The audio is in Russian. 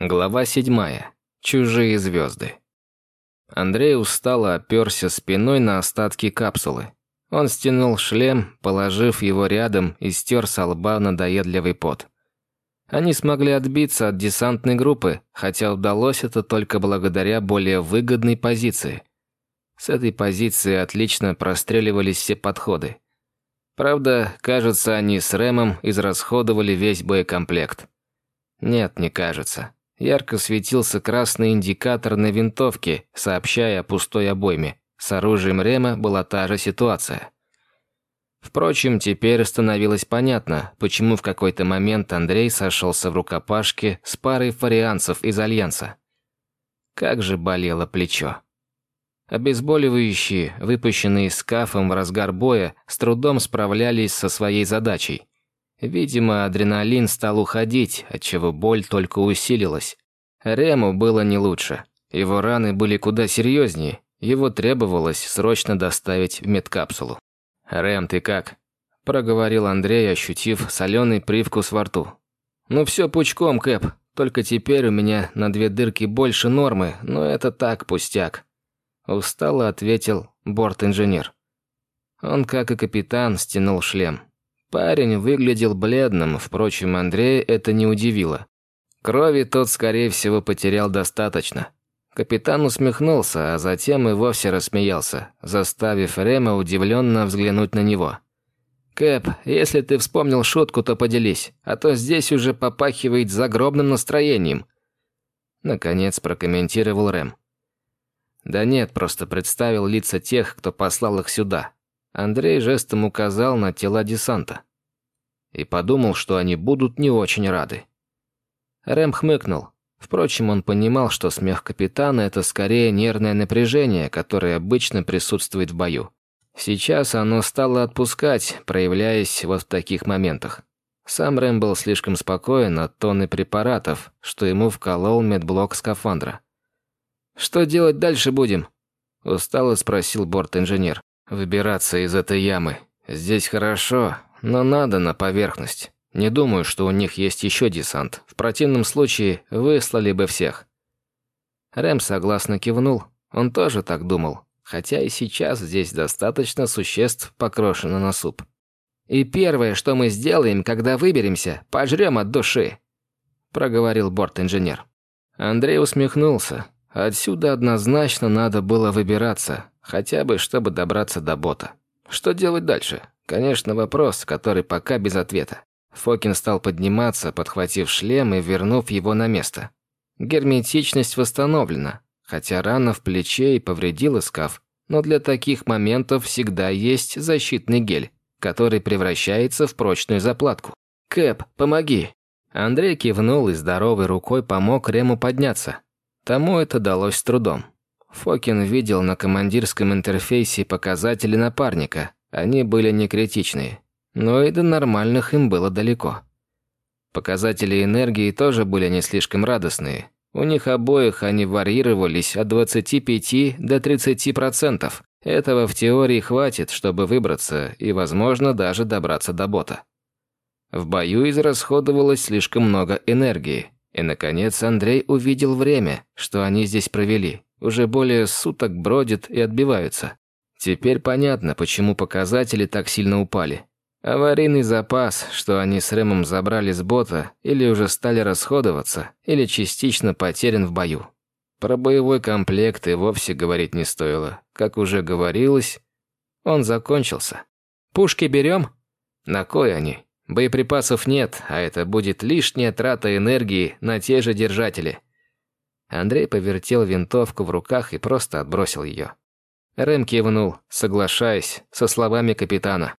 Глава седьмая. Чужие звезды. Андрей устало оперся спиной на остатки капсулы. Он стянул шлем, положив его рядом и стер с лба надоедливый пот. Они смогли отбиться от десантной группы, хотя удалось это только благодаря более выгодной позиции. С этой позиции отлично простреливались все подходы. Правда, кажется, они с Рэмом израсходовали весь боекомплект. Нет, не кажется. Ярко светился красный индикатор на винтовке, сообщая о пустой обойме. С оружием Рема была та же ситуация. Впрочем, теперь становилось понятно, почему в какой-то момент Андрей сошелся в рукопашке с парой фарианцев из Альянса. Как же болело плечо. Обезболивающие, выпущенные скафом в разгар боя, с трудом справлялись со своей задачей. Видимо, адреналин стал уходить, отчего боль только усилилась. Рему было не лучше. Его раны были куда серьезнее, его требовалось срочно доставить в медкапсулу. «Рэм, ты как?» – проговорил Андрей, ощутив соленый привкус во рту. «Ну все пучком, Кэп, только теперь у меня на две дырки больше нормы, но это так, пустяк». Устало ответил борт-инженер. Он, как и капитан, стянул шлем. Парень выглядел бледным, впрочем, Андрея это не удивило. Крови тот, скорее всего, потерял достаточно. Капитан усмехнулся, а затем и вовсе рассмеялся, заставив Рема удивленно взглянуть на него. «Кэп, если ты вспомнил шутку, то поделись, а то здесь уже попахивает загробным настроением». Наконец прокомментировал Рэм. «Да нет, просто представил лица тех, кто послал их сюда. Андрей жестом указал на тела десанта. И подумал, что они будут не очень рады. Рэм хмыкнул. Впрочем, он понимал, что смех капитана – это скорее нервное напряжение, которое обычно присутствует в бою. Сейчас оно стало отпускать, проявляясь вот в таких моментах. Сам Рэм был слишком спокоен от тонны препаратов, что ему вколол медблок скафандра. «Что делать дальше будем?» – устало спросил борт-инженер. Выбираться из этой ямы. Здесь хорошо, но надо на поверхность. Не думаю, что у них есть еще десант. В противном случае выслали бы всех. Рэм согласно кивнул. Он тоже так думал. Хотя и сейчас здесь достаточно существ покрошено на суп. «И первое, что мы сделаем, когда выберемся, пожрем от души», проговорил борт-инженер. Андрей усмехнулся. Отсюда однозначно надо было выбираться, хотя бы чтобы добраться до бота. Что делать дальше? Конечно, вопрос, который пока без ответа. Фокин стал подниматься, подхватив шлем и вернув его на место. Герметичность восстановлена, хотя рана в плече и повредила скаф, но для таких моментов всегда есть защитный гель, который превращается в прочную заплатку. «Кэп, помоги!» Андрей кивнул и здоровой рукой помог Рему подняться. Тому это далось с трудом. Фокин видел на командирском интерфейсе показатели напарника. Они были не критичные. Но и до нормальных им было далеко. Показатели энергии тоже были не слишком радостные. У них обоих они варьировались от 25 до 30%. Этого в теории хватит, чтобы выбраться и, возможно, даже добраться до бота. В бою израсходовалось слишком много энергии. И, наконец, Андрей увидел время, что они здесь провели. Уже более суток бродят и отбиваются. Теперь понятно, почему показатели так сильно упали. Аварийный запас, что они с Рэмом забрали с бота, или уже стали расходоваться, или частично потерян в бою. Про боевой комплект и вовсе говорить не стоило. Как уже говорилось, он закончился. «Пушки берем?» «На кой они?» Боеприпасов нет, а это будет лишняя трата энергии на те же держатели. Андрей повертел винтовку в руках и просто отбросил ее. Рэм кивнул, соглашаясь со словами капитана.